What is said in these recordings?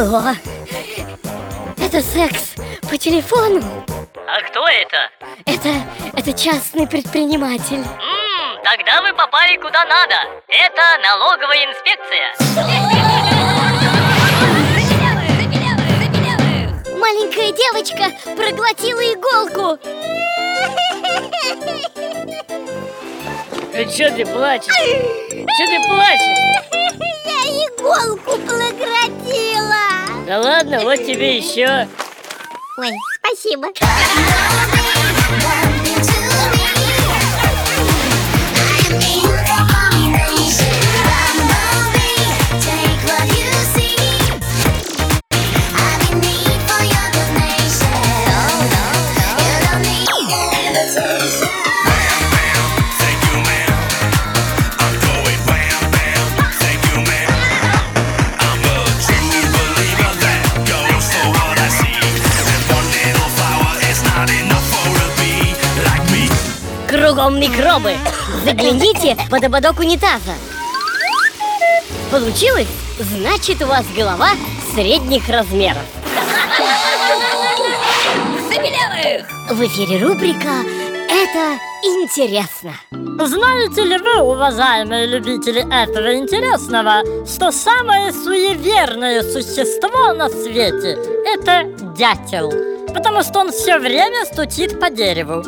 Алло, это секс по телефону? А кто это? Это, это частный предприниматель. Ммм, тогда вы попали куда надо. Это налоговая инспекция. Маленькая девочка проглотила иголку. Э, ну, что ты плачешь? Что ты плачешь? Я иголку проглотила. Да ладно, вот тебе еще. Ой, спасибо. Кругом микробы. Загляните под ободок унитаза. Получилось? Значит, у вас голова средних размеров. В эфире рубрика «Это интересно». Знаете ли вы, уважаемые любители этого интересного, что самое суеверное существо на свете – это дятел? Потому что он все время стучит по дереву.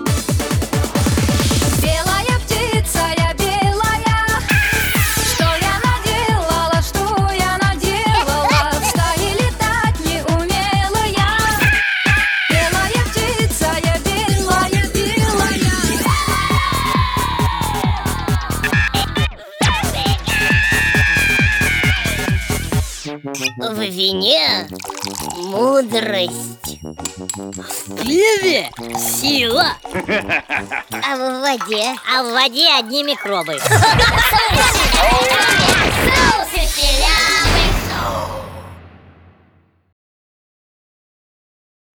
В вине мудрость. В пиве сила. А в воде? А в воде одни микробы.